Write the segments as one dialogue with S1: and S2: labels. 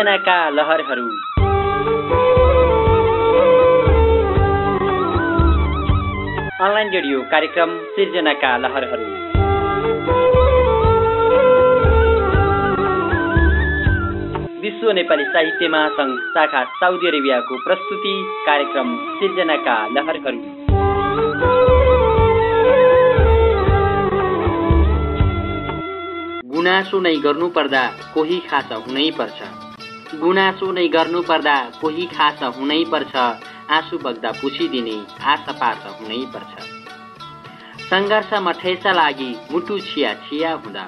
S1: सिर्जनाका लहरहरू। Online radio कार्यक्रम सिर्जनाका लहरहरू। विश्व नेपाली साहित्य महासङ्घ शाखा साउदी अरेबियाको प्रस्तुति कार्यक्रम सिर्जनाका लहरहरू। गुनासो नै गर्नुपर्दा कोही खास हुनै पर्छ गुनासो नै गर्नुपर्दा कोही खास हुनै पर्छ आँसु बग्दा पुछिदिने आशा पास हुनै पर्छ। सङ्घर्षमा ठेस लागि मुटु छिया छिया हुँदा।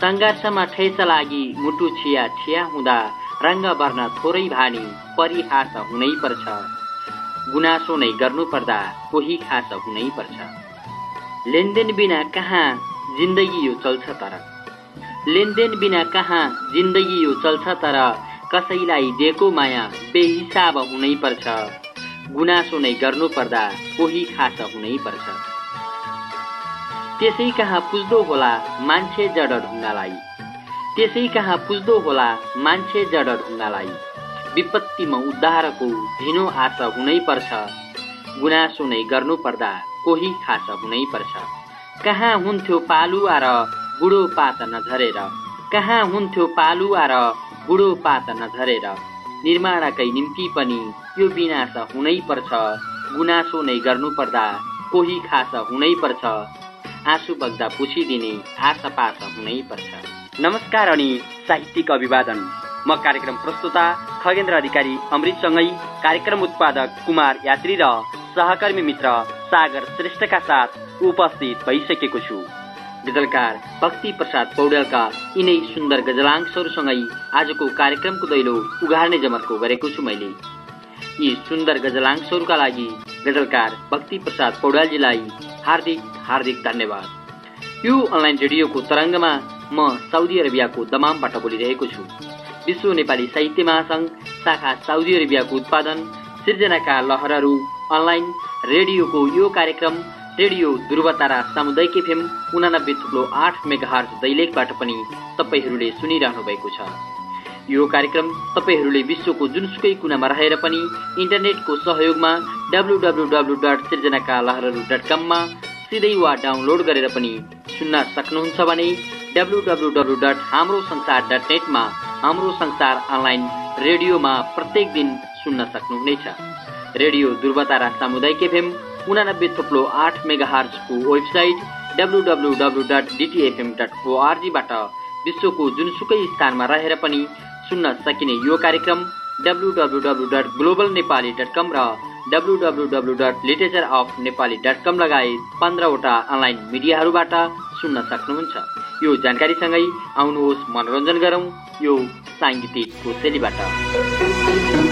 S1: सङ्घर्षमा ठेस लागि मुटु छिया छिया हुँदा रङ्ग वर्ण थोरै भानी परिहास हुनै पर्छ। गुनासो नै गर्नुपर्दा कोही खास हुनै पर्छ। लेनदेन बिना कहाँ जिन्दगी यो चल्छ तर? लेनदेन बिना कहाँ जिन्दगी यो चल्छ तर कसैलाई दिएको माया बेहिसाब हुनै पर्छ। गुनासो नै गर्नुपर्दा कोही खास हुनै पर्छ। त्यसै कहाँ पुज्दो होला मान्छे जड ढुङ्गालाई त्यसै कहाँ पुज्दो होला मान्छे जड ढुङ्गालाई विपत्तिमा उद्धारको धिनो आशा हुनै पर्छ। गुनासो नै गर्नुपर्दा कोही खास हुनै पर्छ। कहाँ हुन्थ्यो पालुवा र बुढो पात नझरेर कहाँ हुन्थ्यो पालुवा र बुढो पात नझरेर निर्माणकै निम्ति पनि यो विनाश हुनै पर्छ। गुनासो नै गर्नुपर्दा कोही खास हुनै पर्छ। आँसु बग्दा पुछिदिने आशा पास हुनै पर्छ। नमस्कार अनि साहित्यिक अभिवादन। म कार्यक्रम प्रस्तुता खगेन्द्र अधिकारी अमृतसँगै कार्यक्रम उत्पादक कुमार यात्री र सहकर्मी मित्र सागर श्रेष्ठका साथ उपस्थित भइसकेको छु। गजलकार भक्ति प्रसाद पौडेलका यिनै सुन्दर गजलांशहरूसँगै आजको कार्यक्रमको दैलो उघार्ने जमर्को गरेको छु मैले। यी सुन्दर गजलांशहरूका लागि गजलकार भक्ति प्रसाद पौडेलजीलाई हार्दिक हार्दिक धन्यवाद। यो अनलाइन रेडियोको तरङ्गमा म साउदी अरेबियाको दमामबाट बोलिरहेको छु। विश्व नेपाली साहित्य महासङ्घ शाखा साउदी अरेबियाको उत्पादन सिर्जनाका लहरहरू अनलाइन रेडियोको यो कार्यक्रम रेडियो ध्रुवतारा सामुदायिक एफएम उनानब्बे थुप्लो आठ मेगाहर्ज दैलेखबाट पनि तपाईँहरूले सुनिरहनु भएको छ। यो कार्यक्रम तपाईँहरूले विश्वको जुनसुकै कुनामा रहेर पनि इन्टरनेटको सहयोगमा W W W dot Sirjanaka Laharharu dot कममा सिधै वा डाउनलोड गरेर पनि सुन्न सक्नुहुन्छ भने डब्लु डब्लु डब्लु डट हाम्रो संसार डट नेटमा हाम्रो संसार अनलाइन रेडियोमा प्रत्येक दिन सुन्न सक्नुहुनेछ। रेडियो ध्रुवतारा सामुदायिक एफएम उनानब्बे थुप्लो आठ मेगा हार्जको website W W W dot DTFM dot ओआरजीबाट विश्वको जुनसुकै स्थानमा रहेर पनि सुन्न सकिने यो कार्यक्रम W W W dot global Nepali dot com र W W W dot literature of Nepali dot com लगायत पन्ध्रवटा अनलाइन मिडियाहरूबाट सुन्न सक्नुहुन्छ। यो जानकारीसँगै आउनुहोस् मनोरञ्जन गरौँ यो साङ्गीतिक कोसेलीबाट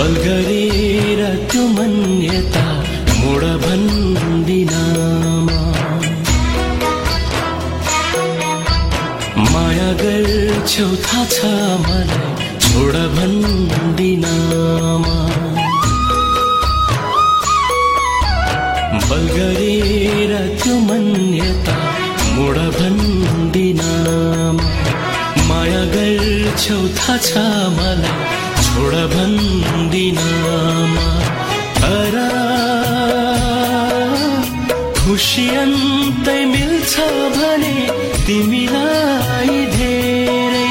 S2: बल गरेर त्यो मन्यता मोड भन्दिनमा माया गर्छौ थाहा छ मलाई छोड भन्दिनमा बल गरेर त्यो मन्यता मोड भन्दिनमा माया गर्छौ थाहा छ मलाई छोड भन्दिनमा तर खुसी अन्तै मिल्छ भने तिमीलाई धेरै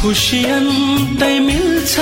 S2: खुसी अन्तै मिल्छ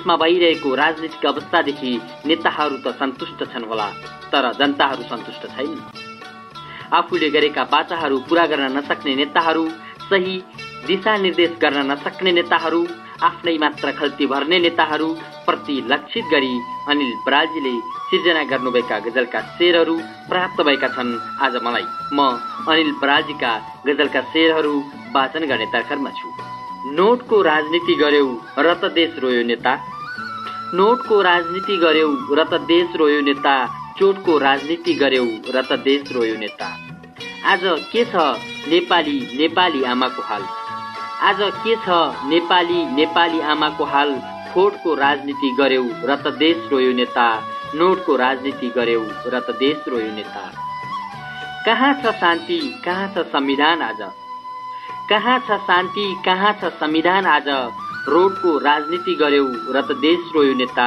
S1: देशमा भइरहेको राजनीतिक अवस्थादेखि नेताहरू त सन्तुष्ट छन् होला तर जनताहरू सन्तुष्ट छैन। आफूले गरेका बाचाहरू पूरा गर्न नसक्ने नेताहरू सही दिशानिर्देश गर्न नसक्ने नेताहरू आफ्नै मात्र खल्ती भर्ने नेताहरू प्रति लक्षित गरी अनिल बरालजीले सिर्जना गर्नुभएका गजलका शेरहरू प्राप्त भएका छन् आज मलाई। म अनिल बरालजीका गजलका शेरहरू वाचन गर्ने तर्खरमा छु। नोटको राजनीति गर्यौ र त देश रोयो नेता। नोटको राजनीति गर्यौ र त देश रोयो नेता चोटको राजनीति गर्यौ र त देश रोयो नेता। आज के छ नेपाली नेपाली आमाको हाल? आज के छ नेपाली नेपाली आमाको हाल? खोटको राजनीति गर्यौ र त देश रोयो नेता नोटको राजनीति गर्यौ र त देश रोयो नेता। कहाँ छ शान्ति कहाँ छ संविधान आज? कहाँ छ शान्ति कहाँ छ संविधान आज? रोडको राजनीति गर्यौ र त देश रोयो नेता।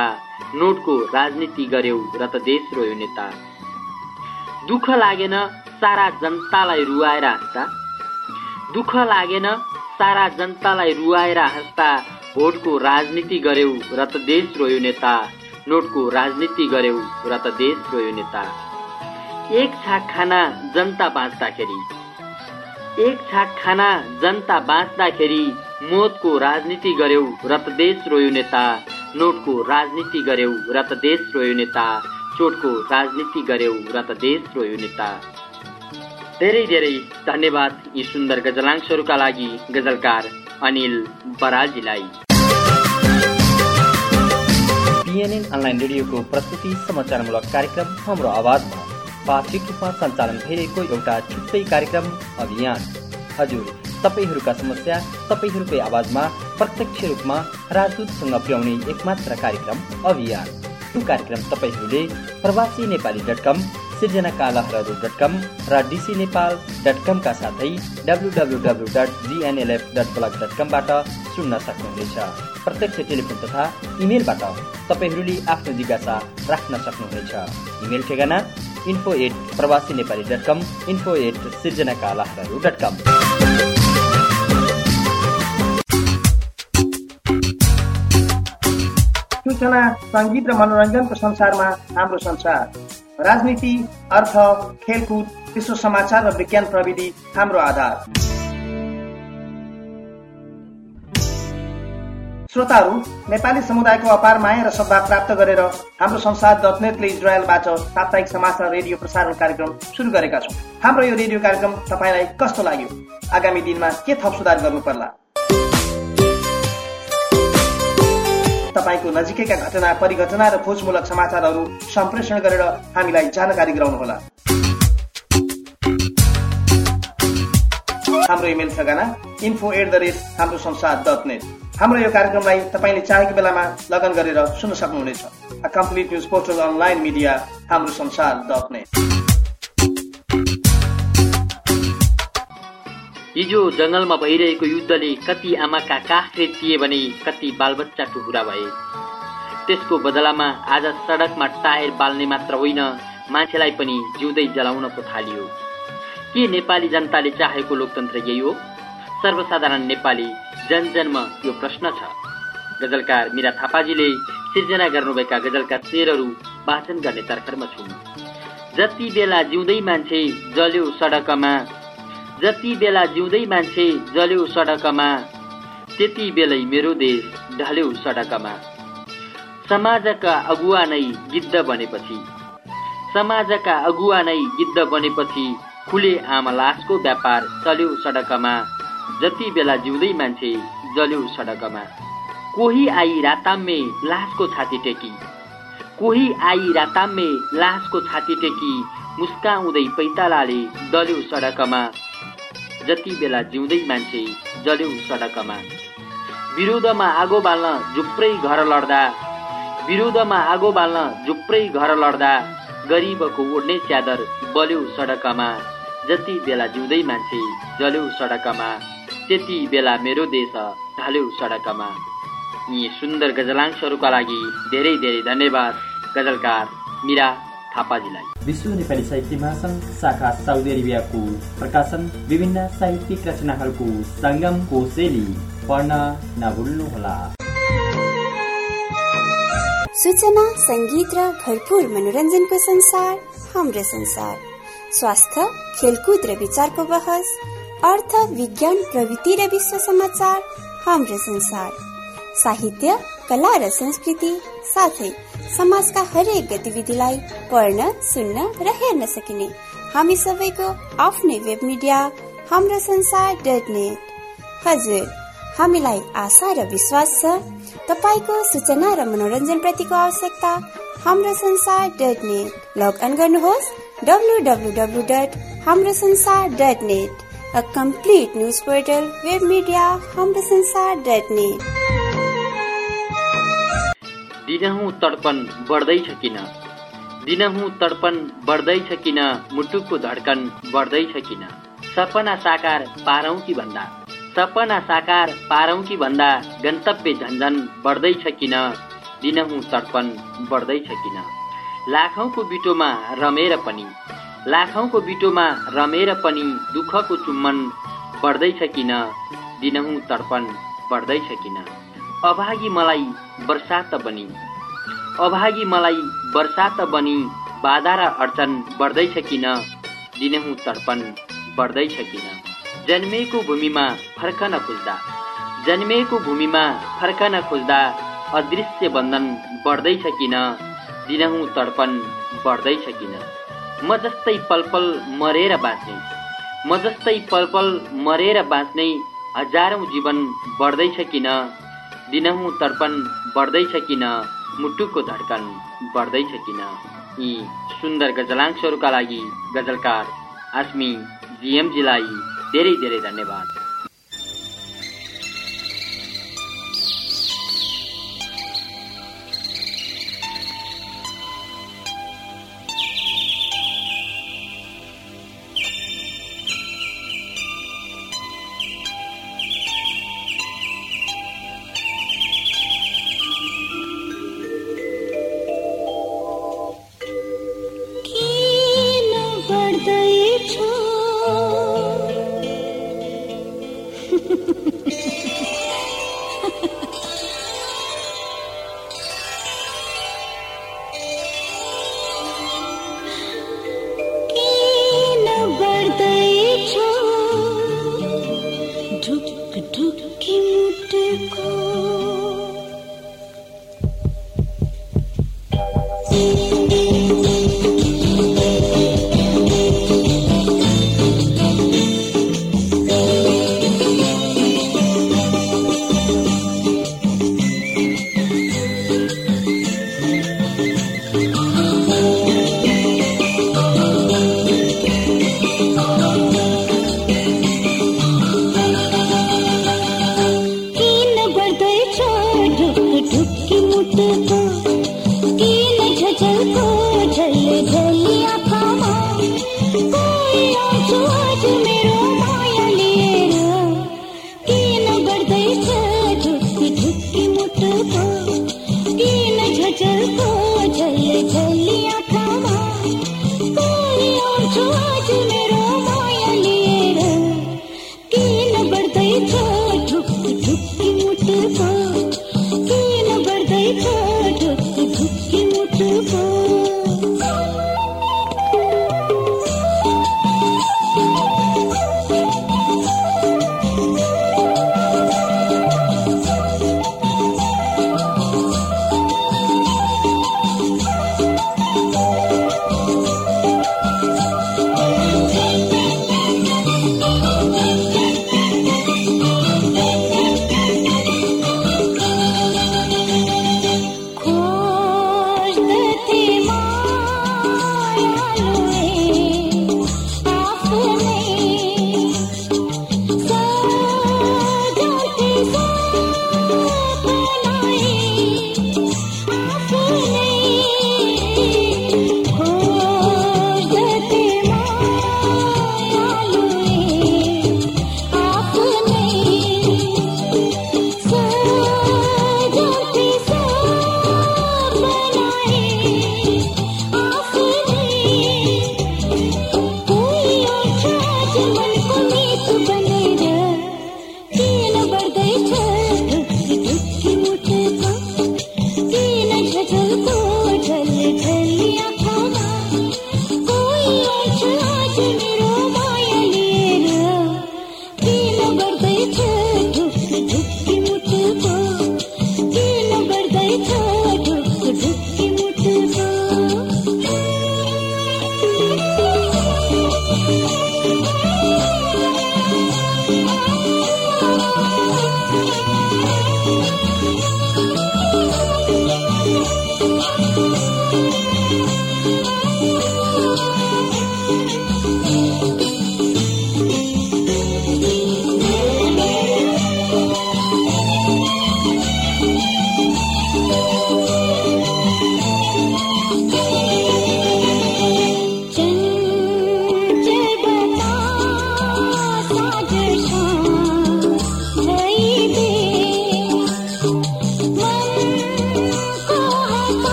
S1: नोटको राजनीति गर्यौ र त देश रोयो नेता। दुःख लागेन सारा जनतालाई रुवाएर हाँस्दा। दुःख लागेन सारा जनतालाई रुवाएर हाँस्दा। भोटको राजनीति गर्यौ र त देश रोयो नेता। नोटको राजनीति गर्यौ र त देश रोयो नेता। एक छाक खाना जनता बाँच्दाखेरि। एक छाक खाना जनता बाँच्दाखेरि मोदको राजनीति गर्यौ र देश रोयो नेता। नोटको राजनीति गर्यौ र त देश रोयो नेता। चोटको राजनीति गर्यौ र त देश रोयो नेता। धेरै धेरै धन्यवाद यी सुन्दर गजलांशहरूका लागि गजलकार अनिल बरालजीलाई।
S3: पिएनएन अनलाइन रेडियोको प्रस्तुति समाचारमूलक कार्यक्रम हाम्रो आवाजमा। पाक्षिक रूपमा सञ्चालन भइरहेको एउटा छुट्टै कार्यक्रम अभियान। हजुर तपाईँहरूका समस्या तपाईँहरूकै आवाजमा प्रत्यक्ष रूपमा राजदूतसँग पुर्याउने एकमात्र कार्यक्रम अभियान। यो कार्यक्रम तपाईँहरूले Prabasi Nepali dot com Sirjanaka Laharharu dot com र डिसी नेपाल डट कमका साथै W W W dot GNLF dot blog dot कमबाट सुन्न सक्नुहुनेछ प्रत्यक्ष टेलिफोन तथा इमेलबाट तपाईँहरूले आफ्नो जिज्ञासा राख्न सक्नुहुनेछ इमेल ठेगाना info at Prabasi Nepali dot com info at Sirjanaka Laharharu dot com
S4: सूचना सङ्गीत र मनोरञ्जनको संसारमा हाम्रो संसार। राजनीति अर्थ खेलकुद विश्व समाचार र विज्ञान प्रविधि हाम्रो आधार। श्रोताहरू नेपाली समुदायको अपार माया र सद्भाव प्राप्त गरेर हाम्रो संसार डट नेटले इजरायलबाट साप्ताहिक समाचार रेडियो प्रसारण कार्यक्रम सुरु गरेका छौँ। हाम्रो यो रेडियो कार्यक्रम तपाईँलाई कस्तो लाग्यो? आगामी दिनमा के थप सुधार गर्नु पर्ला तपाईँको नजिकैका घटना परिघटना र खोजमूलक समाचारहरू सम्प्रेषण गरेर हामीलाई जानकारी गराउनुहोला। हाम्रो इमेल ठेगाना इन्फो एट द रेट हाम्रो संसार डट नेट हाम्रो यो कार्यक्रमलाई तपाईँले चाहेको बेलामा लगन गरेर सुन्न सक्नुहुनेछ। Complete news portal online media Hamro Sansar dot net
S1: हिजो जङ्गलमा भइरहेको युद्धले कति आमाका काख रेतिए भने कति बालबच्चा टुकुरा भए। त्यसको बदलामा आज सडकमा टायर बाल्ने मात्र होइन मान्छेलाई पनि जिउँदै जलाउन पो थालियो के नेपाली जनताले चाहेको लोकतन्त्र यही हो? सर्वसाधारण नेपाली जनजन्म यो प्रश्न छ। गजलकार मिरा थापाजीले सिर्जना गर्नुभएका गजलका शेरहरू वाचन गर्ने तर्खरमा छु जति बेला जिउँदै मान्छे जल्यो सडकमा जति बेला जिउँदै मान्छे जल्यो सडकमा त्यति बेलै मेरो देश ढल्यो सडकमा। समाजका अगुवा नै गिद्ध बनेपछि समाजका अगुवा नै गिद्ध बनेपछि खुले आमा लासको व्यापार चल्यो सडकमा जति बेला जिउँदै मान्छे जल्यो सडकमा। कोही आई राताम्मे लासको छाती टेकी कोही आई राताम्मे लासको छाती टेकी मुस्काउँदै पैतालाले दल्यो सडकमा जति बेला जिउँदै मान्छे जल्यो सडकमा। विरुद्धमा आगो बाल्न झुप्रै घर लड्दा विरुद्धमा आगो बाल्न झुप्रै घर लड्दा गरिबको ओढ्ने च्यादर बल्यो सडकमा। जति बेला जिउँदै मान्छे जल्यो सडकमा त्यति बेला मेरो देश ढाल्यो सडकमा। यी सुन्दर गजलांशहरूका लागि धेरै धेरै धन्यवाद गजलकार मिरा थापाजीलाई
S3: विश्व नेपाली साहित्य महासङ्घ शाखा साउदी अरेबियाको प्रकाशन विभिन्न साहित्यिक रचनाहरूको सङ्गमको शैली पढ्न नभुल्नुहोला
S5: सूचना सङ्गीत र भरपूर मनोरञ्जनको संसार हाम्रो संसार स्वास्थ्य खेलकुद र विचारको बहस अर्थ विज्ञान प्रविधि र विश्व समाचार हाम्रो संसार साहित्य कला र संस्कृति साथै समाजका हरेक गतिविधिलाई पढ्न सुन्न र हेर्न सकिने। हामी सबैको आफ्नै वेब मिडिया हाम्रो संसार डट नेट। हजुर हामीलाई आशा र विश्वास छ। तपाईँको सूचना र मनोरञ्जन प्रतिको आवश्यकता हाम्रो संसार डट नेट। लगअन गर्नुहोस् W W W dot Hamro Sansar dot net a complete news portal web media Hamro Sansar dot net.
S1: दिनहुँ तडपन बढ्दैछ किन? दिनहुँ तडपन बढ्दैछ किन? मुटुको धड्कन बढ्दैछ किन? सपना साकार पारौँ कि भन्दा? सपना साकार पारौँ कि भन्दा? गन्तव्य झन्झन बढ्दैछ किन? दिनहुँ तडपन बढ्दैछ किन? लाखौँको बिटोमा रमेर पनि। लाखौँको बिटोमा रमेर पनि दुःखको चुम्बन बढ्दैछ किन? दिनहुँ तडपन बढ्दैछ किन? अभागी मलाई वर्षात बनी। अभागी मलाई वर्षात बनी बाधा र अडचन बढ्दैछ किन दिनहुँ तर्पण बढ्दैछ किन जन्मेको भूमिमा फर्कन खोज्दा जन्मेको भूमिमा फर्कन खोज्दा अदृश्य बन्धन बढ्दैछ किन दिनहुँ तर्पण बढ्दैछ किन म जस्तै पलपल मरेर बाँच्ने म जस्तै पलपल मरेर बाँच्ने हजारौँ जीवन बढ्दैछ किन दिनहुँ तर्पण बढ्दैछ किन मुटुको धड्कन बढ्दैछ किन यी सुन्दर गजलांशहरूका लागि गजलकार आस्मी जिएमजीलाई धेरै धेरै धन्यवाद।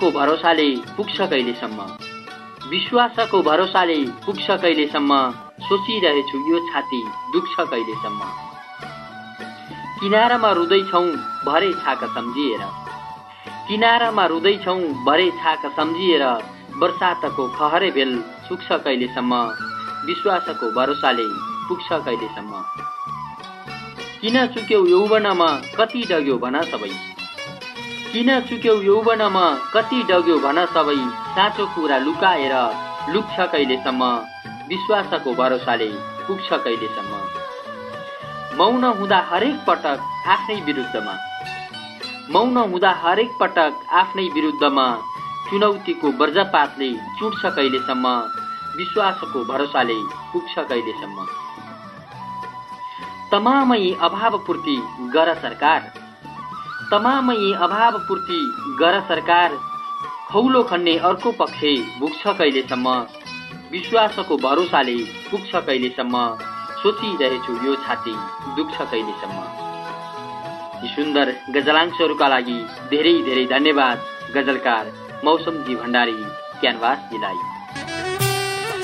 S1: विश्वासको भरोसाले पुग्छ कहिलेसम्म? विश्वासको भरोसाले पुग्छ कहिलेसम्म? सोचिरहेछु यो छाती दुख्छ कहिलेसम्म? किनारामा रुँदैछौ भरे छाक सम्झिएर। किनारामा रुँदैछौ भरे छाक सम्झिएर वर्षातको खहरे भेल सुक्छ कहिलेसम्म? विश्वासको भरोसाले पुग्छ कहिलेसम्म? किन चुक्यौ यौवनमा कति डग्यो भन सबै। किन चुक्यौ यौवनमा कति डग्यो भन सबै साँचो कुरा लुकाएर लुक्छ कहिलेसम्म? विश्वासको भरोसाले पुग्छ कहिलेसम्म? मौन हुँदा हरेक पटक आफ्नै विरुद्धमा। मौन हुँदा हरेक पटक आफ्नै विरुद्धमा चुनौतीको वर्जपातले चुट्छ कहिलेसम्म? विश्वासको भरोसाले पुग्छ कहिलेसम्म? तमामै अभावपूर्ति गर सरकार। तमामै अभाव पूर्ति गर सरकार खौलो खन्ने अर्को पक्ष भुक्छ कहिलेसम्म? विश्वासको भरोसाले पुग्छ कहिलेसम्म? सोचिरहेछु यो छाती दुख्छ कहिलेसम्म? यी सुन्दर गजलांशहरूका लागि धेरै धेरै धन्यवाद गजलकार मौसमजी भण्डारी क्यानभासजीलाई।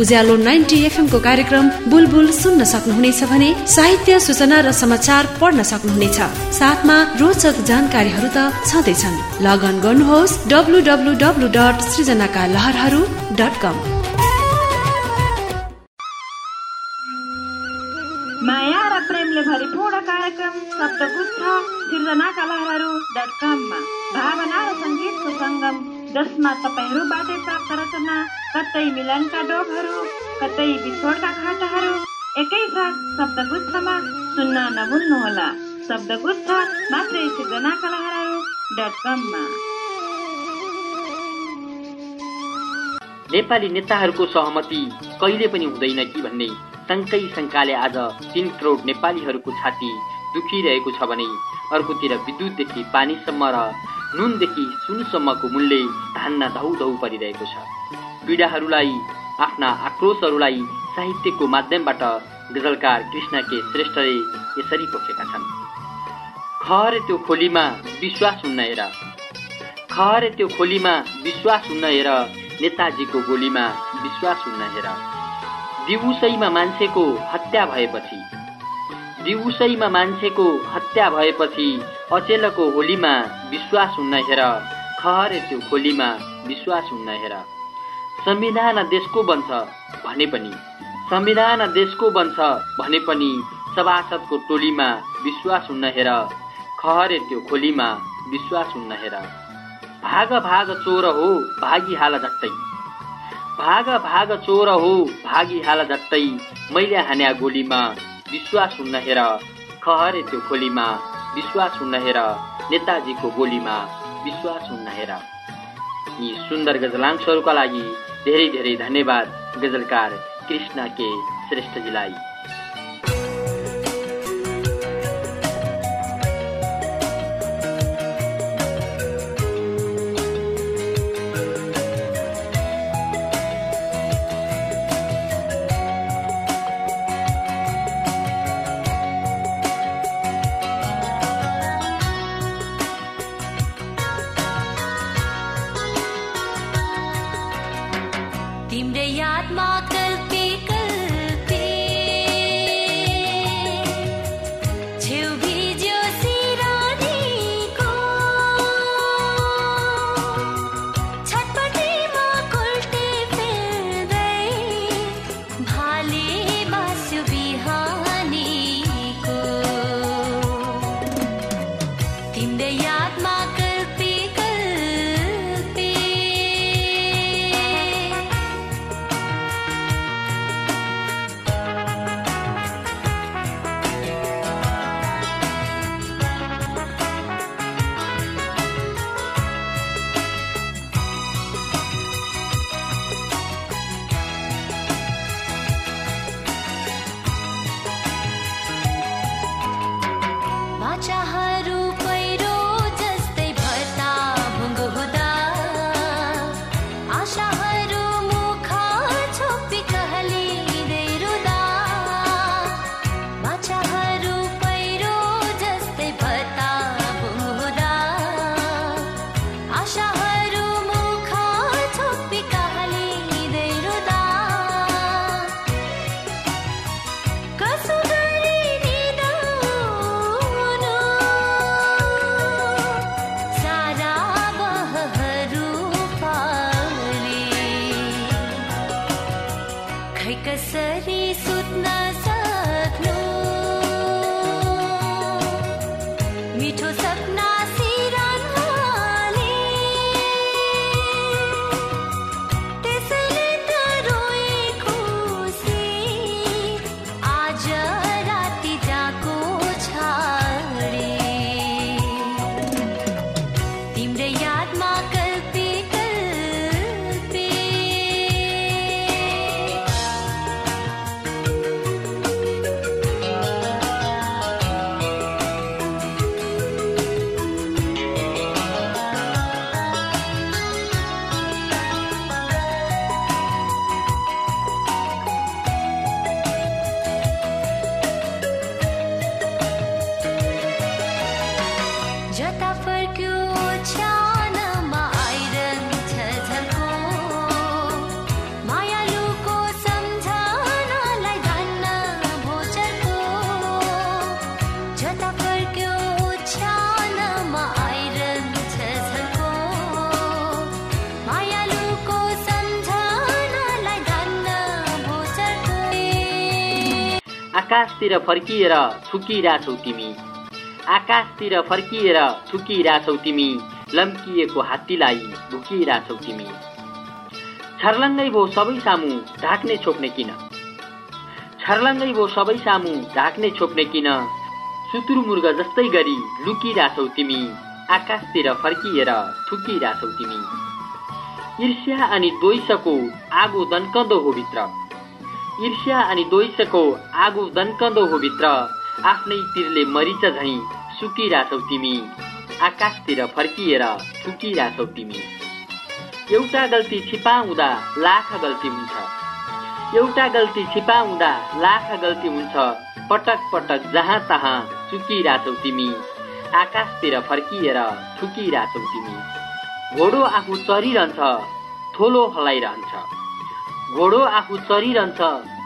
S6: उज्यालो नाइन्टी एफएमको कार्यक्रम बुलबुल सुन्न सक्नुहुनेछ भने साहित्य सूचना र समाचार पढ्न सक्नुहुनेछ। साथमा रोचक जानकारीहरू त छँदैछन्। लगन गर्नुहोस् W W W dot Srijanaka Laharharu dot com
S7: माया र प्रेमले भरिपूर्ण कार्यक्रम शब्दगुच्छ सृजनाका लहरहरू डट कममा जसमा तपाईँहरूबाटै प्राप्त रचना कतै मिलनका डोकहरू कतै बिछोडका खाटाहरू एकैसाथ शब्दगुच्छमा सुन्न नभुल्नुहोला। शब्दगुच्छ मात्रै सिर्जना कलाहरू डट कममा।
S1: नेपाली नेताहरूको सहमति कहिले पनि हुँदैन कि भन्ने शङ्कै शङ्काले आज तिन करोड नेपालीहरूको छाती दुखिरहेको छ भने अर्कोतिर विद्युतदेखि पानीसम्म र नुनदेखि सुनसम्मको मूल्य धान्न धौ धौ परिरहेको छ। पीडाहरूलाई आफ्ना आक्रोशहरूलाई साहित्यको माध्यमबाट गजलकार कृष्ण के श्रेष्ठले यसरी पोखेका छन्। खरे त्यो खोलीमा विश्वास हुन्न हेर। खरे त्यो खोलीमा विश्वास हुन्न हेर। नेताजीको गोलीमा विश्वास हुन्न हेर। दिउसैमा मान्छेको हत्या भएपछि दिउसैमा मान्छेको हत्या भएपछि अचेलको होलीमा विश्वास हुन्न हेर खहरे त्यो खोलीमा विश्वास हुन्न हेर। संविधान देशको बन्छ भने पनि संविधान देशको बन्छ भने पनि सभासदको टोलीमा विश्वास हुन्न हेर खहरे त्यो खोलीमा विश्वास हुन्न हेर। भाग भाग चोर हो भागी हाल झट्टै। भाग भाग चोर हो भागी हाल झट्टै मैले हान्या गोलीमा विश्वास हुन्न हेर खहरे त्यो खोलीमा विश्वास हुन्न हेर नेताजीको बोलीमा विश्वास हुन्न हेर यी सुन्दर गजलांशहरूका लागि धेरै धेरै धन्यवाद गजलकार कृष्ण के श्रेष्ठजीलाई। आकाशतिर फर्किएर थुकिरहेछौ तिमी। आकाशतिर फर्किएर थुकिरहेछौ तिमी लम्किएको हात्तीलाई भुकिरहेछौ तिमी। छर्लङ्गै भो सबै सामु ढाक्ने छोप्ने किन? छर्लङ्गै भो सबै सामु ढाक्ने छोप्ने किन? सुतुरमुर्ग जस्तै गरी लुकिरहेछौ तिमी आकाशतिर फर्किएर थुकिरहेछौ तिमी। ईर्ष्या अनि द्वैषको आगो दन्कँदो हो भित्र। ईर्ष्या अनि द्वैषको आगो दन्कँदो हो भित्र। आफ्नै तिरले मरिच झैँ सुकिरहेछौ तिमी। आकाशतिर फर्किएर थुकिरहेछौ तिमी। एउटा गल्ती छिपाउँदा लाख गल्ती हुन्छ। एउटा गल्ती छिपाउँदा लाख गल्ती हुन्छ। पटक पटक जहाँ तहाँ चुकिरहेछौ तिमी। आकाशतिर फर्किएर थुकिरहेछौ तिमी। घोडो आफू चरिरहन्छ थोलो हल्लाइरहन्छ घोडो आफू चरिरहन्छ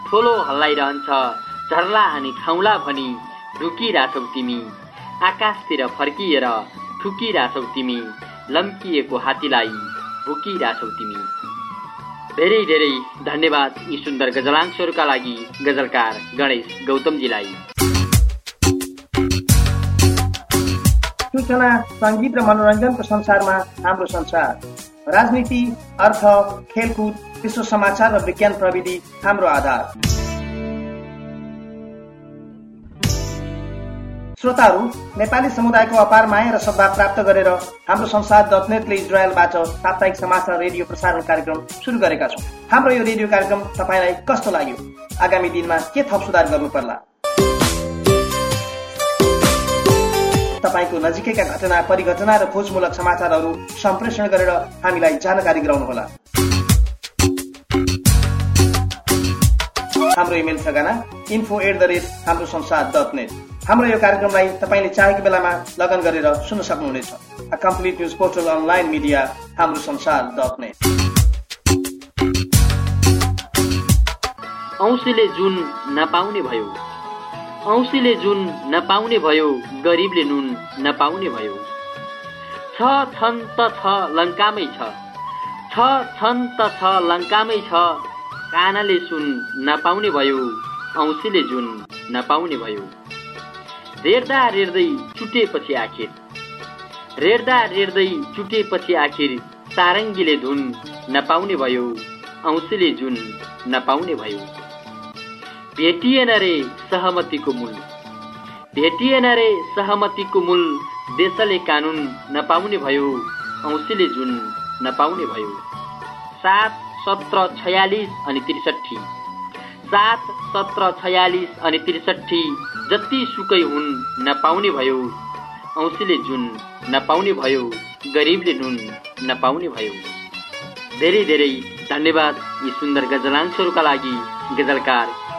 S1: थोलो हल्लाइरहन्छ झर्ला अनि खाउला भनी ढुकिरहेछौ तिमी। आकाशतिर फर्किएर थुकिरहेछौ तिमी लम्किएको हात्तीलाई भुकिरहेछौ तिमी। धेरै धेरै धन्यवाद यी सुन्दर गजलांशहरूका लागि गजलकार गणेश गौतमजीलाई।
S4: सूचना सङ्गीत र मनोरञ्जनको संसारमा हाम्रो संसार। राजनीति अर्थ खेलकुद विश्व समाचार र विज्ञान प्रविधि हाम्रो आधार। श्रोताहरू नेपाली समुदायको अपार माया र सद्भाव प्राप्त गरेर हाम्रो संसार. डट नेटले इजरायलबाट साप्ताहिक समाचार रेडियो प्रसारण कार्यक्रम सुरु गरेका छौँ। हाम्रो यो रेडियो कार्यक्रम तपाईँलाई कस्तो लाग्यो? आगामी दिनमा के थप सुधार गर्नु पर्ला तपाईँको नजिकैका घटना परिघटना र खोजमूलक समाचारहरू सम्प्रेषण गरेर हामीलाई जानकारी गराउनुहोला। हाम्रो इमेल ठेगाना इन्फो एट द रेट हाम्रो संसार डट नेट हाम्रो यो कार्यक्रमलाई तपाईँले चाहेको बेलामा लगन गरेर सुन्न सक्नुहुनेछ। Complete news portal online media Hamro Sansar dot net
S1: औँसीले जुन नपाउने भयो औँसीले जुन नपाउने भयो गरिबले नुन नपाउने भयो। छ छन् त छ लङ्कामै छ। छ छन् त छ लङ्कामै छ। कानाले सुन नपाउने भयो औँसीले जुन नपाउने भयो। रेड्दा रेड्दै चुटेपछि आखिर। रेड्दा रेड्दै चुटेपछि आखिर सारङ्गीले धुन नपाउने भयो औँसीले जुन नपाउने भयो। भेटिएन रे सहमतिको मूल। भेटिएन रे सहमतिको मूल देशले कानुन नपाउने भयो औँसीले जुन नपाउने भयो। सात सत्र छयालिस अनि त्रिसठी सात सत्र छयालिस अनि त्रिसठी जति सुकै हुन् नपाउने भयो औँसीले जुन नपाउने भयो गरिबले नुन नपाउने भयो। धेरै धेरै धन्यवाद यी सुन्दर गजलांशहरूका लागि गजलकार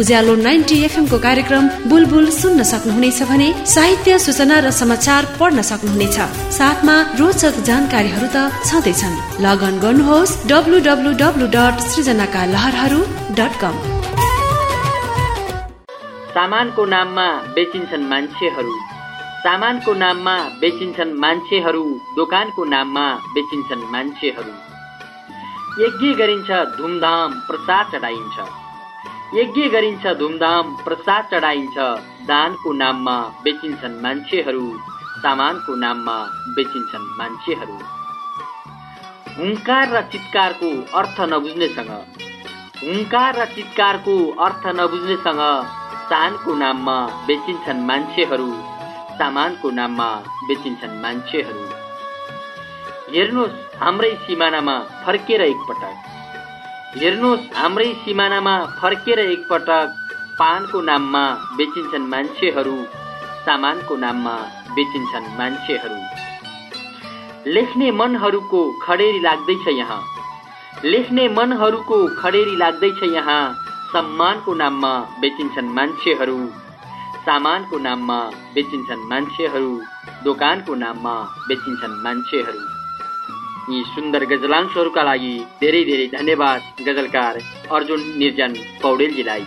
S6: उज्यालो नाइन्टी एफएमको कार्यक्रम बुलबुल सुन्न सक्नुहुनेछ भने साहित्य सूचना र समाचार पढ्न सक्नुहुनेछ। साथमा रोचक जानकारीहरू त छँदैछन्। लगन गर्नुहोस् W dot Srijanaka Laharharu dot com
S1: सामानको नाममा बेचिन्छन् मान्छेहरू। सामानको नाममा बेचिन्छन् मान्छेहरू। दोकानको नाममा बेचिन्छन् मान्छेहरू। यज्ञ गरिन्छ धुमधाम प्रसाद चढाइन्छ। यज्ञ गरिन्छ धुमधाम प्रसाद चढाइन्छ। दानको नाममा बेचिन्छन् मान्छेहरू। सामानको नाममा बेचिन्छन् मान्छेहरू। हुङ्कार र चित्कारको अर्थ नबुझ्नेसँग। हुङ्कार र चित्कारको अर्थ नबुझ्नेसँग सानको नाममा बेचिन्छन् मान्छेहरू। सामानको नाममा बेचिन्छन् मान्छेहरू। हेर्नुहोस् हाम्रै सिमानामा फर्केर एकपटक। हेर्नुहोस् हाम्रै सिमानामा फर्केर एकपटक पानको नाममा बेचिन्छन् मान्छेहरू सामानको नाममा बेचिन्छन् मान्छेहरू। लेख्ने मनहरूको खडेरी लाग्दैछ यहाँ। लेख्ने मनहरूको खडेरी लाग्दैछ यहाँ सम्मानको नाममा बेचिन्छन् मान्छेहरू सामानको नाममा बेचिन्छन् मान्छेहरू दोकानको नाममा बेचिन्छन् मान्छेहरू। यी सुन्दर गजलांशहरूका लागि धेरै धेरै धन्यवाद गजलकार अर्जुन निर्जन पौडेलजीलाई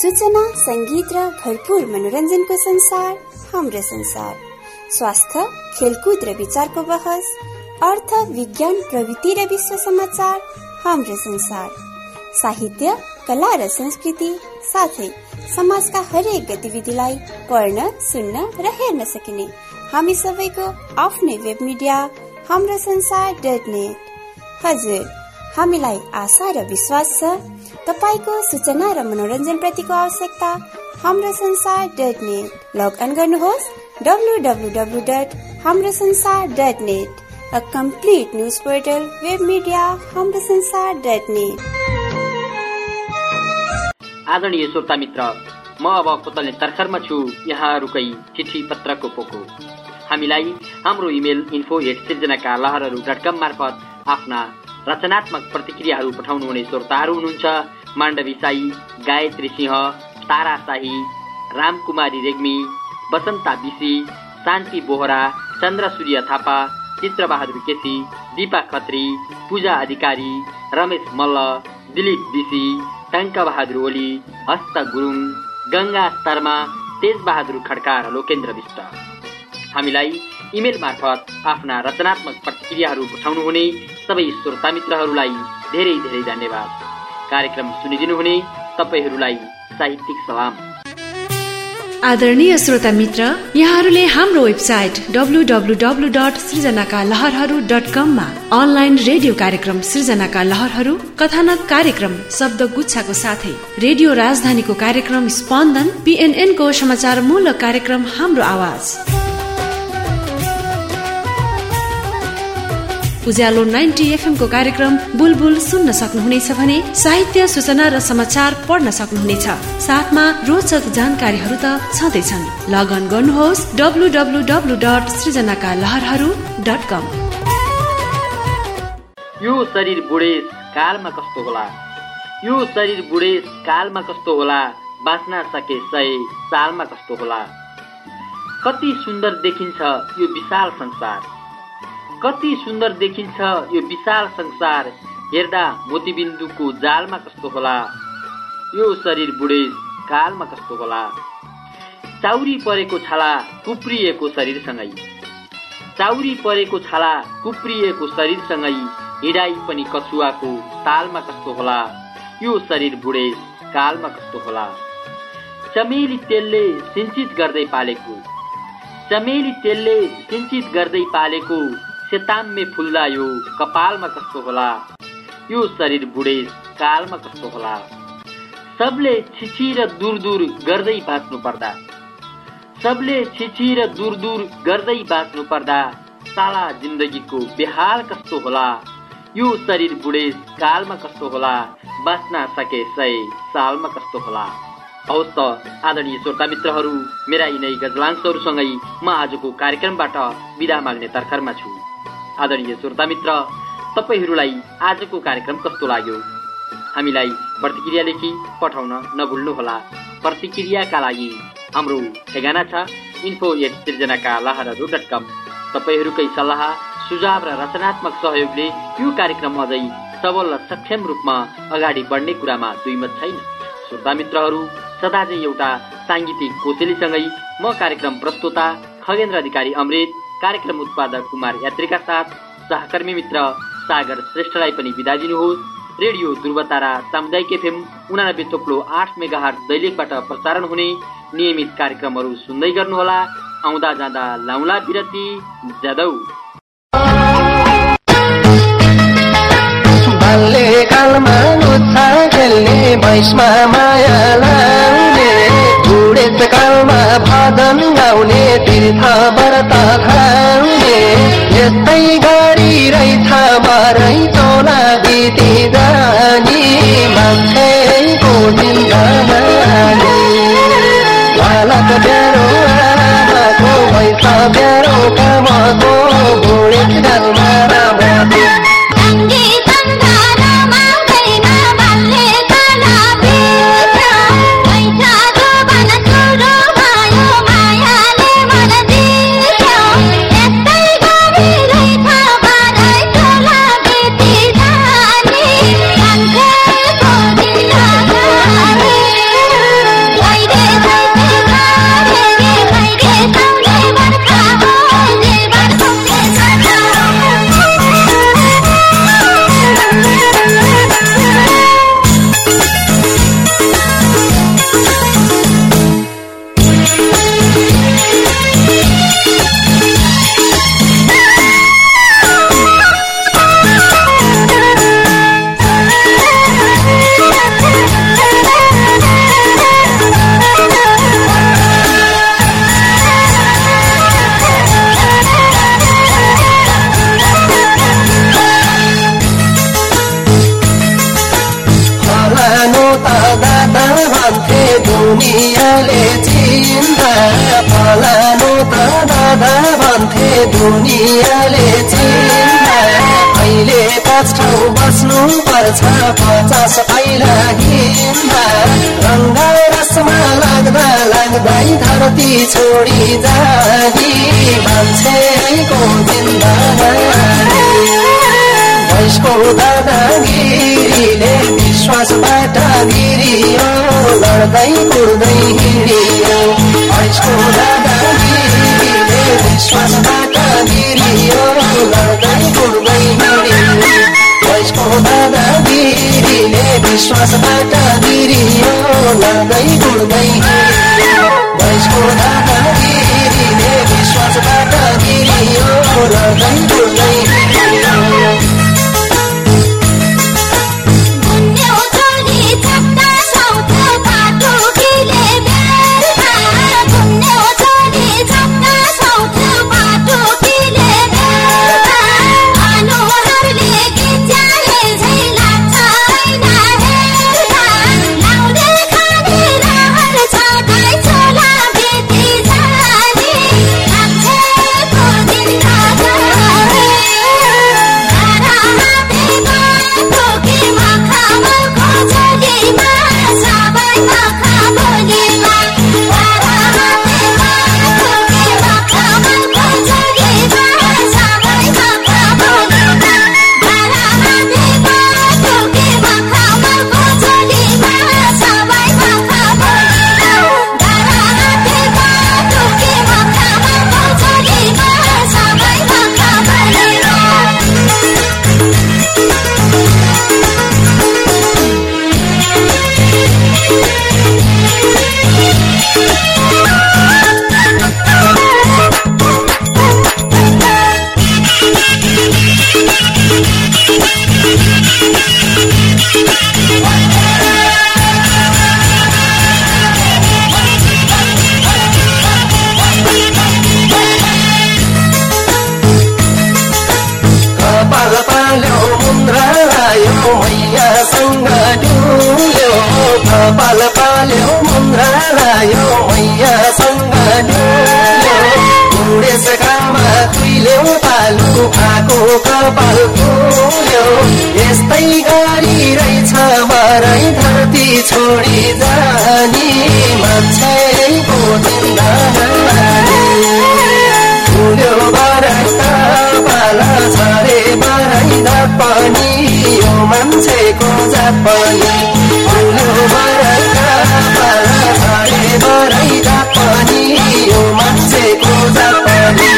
S5: सूचना संगीत र भरपूर मनोरञ्जनको संसार हाम्रो संसार स्वास्थ्य खेलकुद र विचारको बहस अर्थ विज्ञान प्रवृत्ति र विश्व समाचार हाम्रो संसार साहित्य कला र संस्कृति साथै समाजका हरेक गतिविधिलाई पढ्न सुन्न र हेर्न सकिने हामी सबैको आफ्नै वेब मिडिया हाम्रो संसार डट नेट। हजुर हामीलाई आशा र विश्वास छ। तपाईँको सूचना र मनोरञ्जन प्रतिको आवश्यकता हाम्रो संसार डट नेट। लगअन गर्नुहोस् W W W dot Hamro Sansar dot net a complete news portal web media Hamro Sansar dot net.
S1: आदरणीय श्रोता मित्र म अब कोतल्ने तर्खरमा छु। यहाँहरूकै चिठी पत्रको पोको। हामीलाई हाम्रो email info at Sirjanaka Laharharu dot com मार्फत आफ्ना रचनात्मक प्रतिक्रियाहरू पठाउनुहुने श्रोताहरू हुनुहुन्छ। माण्डवी साई गायत्री सिंह तारा शाही रामकुमारी रेग्मी बसन्ता बिसी शान्ति बोहरा चन्द्र सूर्य थापा चित्रबहादुर केसी दिपा खत्री पूजा अधिकारी रमेश मल्ल दिलीप बिसी टङ्का बहादुर ओली हस्त गुरुङ गङ्गा शर्मा तेजबहादुर खड्का र लोकेन्द्र विष्ट। हामीलाई इमेल मार्फत आफ्ना रचनात्मक प्रतिक्रियाहरू पठाउनुहुने सबै श्रोता मित्रहरूलाई धेरै धेरै धन्यवाद। कार्यक्रम सुनिदिनुहुने तपाईँहरूलाई साहित्यिक सलाम।
S6: आदरणीय श्रोता मित्र यहाँहरूले हाम्रो website W dot Srijanaka Laharharu dot कममा अनलाइन रेडियो कार्यक्रम सृजनाका लहरहरू कथानक कार्यक्रम शब्द गुच्छाको साथै रेडियो राजधानीको कार्यक्रम स्पन्दन पिएनएनको समाचारमूलक कार्यक्रम हाम्रो आवाज। उज्यालो नाइन्टी एफएमको कार्यक्रम बुलबुल सुन्न सक्नुहुनेछ भने साहित्य सूचना र समाचार पढ्न सक्नुहुनेछ। साथमा रोचक जानकारीहरू त छँदैछन्। लगअन गर्नुहोस् W W W dot Srijanaka Laharharu dot com
S1: यो शरीर बुढेस कालमा कस्तो होला? यो शरीर बुढेस कालमा कस्तो होला? बाँच्न सके सय सालमा कस्तो होला? कति सुन्दर देखिन्छ यो विशाल संसार। कति सुन्दर देखिन्छ यो विशाल संसार हेर्दा मोतीबिन्दुको जालमा कस्तो होला? यो शरीर बुढेस कालमा कस्तो होला? चाउरी परेको छाला कुप्रिएको शरीरसँगै। चाउरी परेको छाला कुप्रिएको शरीरसँगै हिँडाइ पनि कछुवाको तालमा कस्तो होला? यो शरीर बुढेस कालमा कस्तो होला? चमेली तेलले सिन्चित गर्दै पालेको। चमेली तेलले सिन्चित गर्दै पालेको सेताम्मे फुल्दा यो कपालमा कस्तो होला? यो शरीर बुढेस कालमा कस्तो होला? सबले छिछि र दूर दूर गर्दै बाँच्नु पर्दा? सबले छिछि र दूर दूर गर्दै बाँच्नु पर्दा साला जिन्दगीको बेहाल कस्तो होला? यो शरीर बुढेस कालमा कस्तो होला? बाँच्न सके सय सालमा कस्तो होला? हवस् त आदरणीय श्रोता मित्रहरू मेरा यिनै गजलांशहरूसँगै म आजको कार्यक्रमबाट बिदा माग्ने तर्खरमा छु। आदरणीय श्रोता मित्र तपाईँहरूलाई आजको कार्यक्रम कस्तो लाग्यो? हामीलाई प्रतिक्रिया लेखी पठाउन नभुल्नुहोला। प्रतिक्रियाका लागि हाम्रो ठेगाना छ info at Srijanaka Laharharu dot com तपाईँहरूकै सल्लाह सुझाव र रचनात्मक सहयोगले यो कार्यक्रम अझै सबल र सक्षम रूपमा अगाडि बढ्ने कुरामा दुईमत छैन। श्रोता मित्रहरू सदा एउटा साङ्गीतिक कोसेलीसँगै म कार्यक्रम प्रस्तोता खगेन्द्र अधिकारी अमृत कार्यक्रम उत्पादक कुमार यात्रीका साथ सहकर्मी मित्र सागर श्रेष्ठलाई पनि बिदा दिनुहोस्। रेडियो ध्रुवतारा सामुदायिक एफएम उनानब्बे थोप्लो आठ मेगा दैलेखबाट प्रसारण हुने नियमित कार्यक्रमहरू सुन्दै गर्नुहोला। आउँदा जाँदा लाउला बिरती जादौ।
S8: भजन गाउने तीर्थ व्रत यस्तै गरी रहेछ मरै बिति मान्छेको जिन्दगानी बालक ब्यारो आमाको ब्यारो कामको धरती छोडी जानी मान्छेको जिन्दगानी भैँसको दादागिरीले विश्वासबाट गिरियो लड्दै कुर्दै हिँडियो। भैँसको दादागिरीले विश्वासबाट गिरियो लड्दै कुर्दै हिँडियो। भैँसको दादागिरीले विश्वासबाट गिरियो लड्दै कुर्दै हिँडियो। विश्वासबाट गिरियो कपाल पाल्यो मुन्द्रा लायो मैयासँग बुढेस घाममा कुइल्यो पालु आको कपाल फुल्यो यस्तै गाडी रहेछ मरै धरती छोडी जानी मान्छेको जिन्दगानी फुल्यो पाला छरे भन्दा पनि यो मान्छेको जात पनि। भन्नु बराइ बराइ जात पनि यो मान्छेको जात पनि।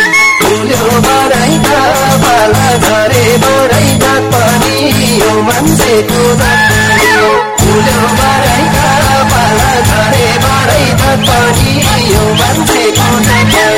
S8: भन्नु बराइ बाला झरे बराइ जात पनि यो मान्छेको जात पनि। भन्नु बराइ बाला झरे बराइ जात पनि यो मान्छेको जात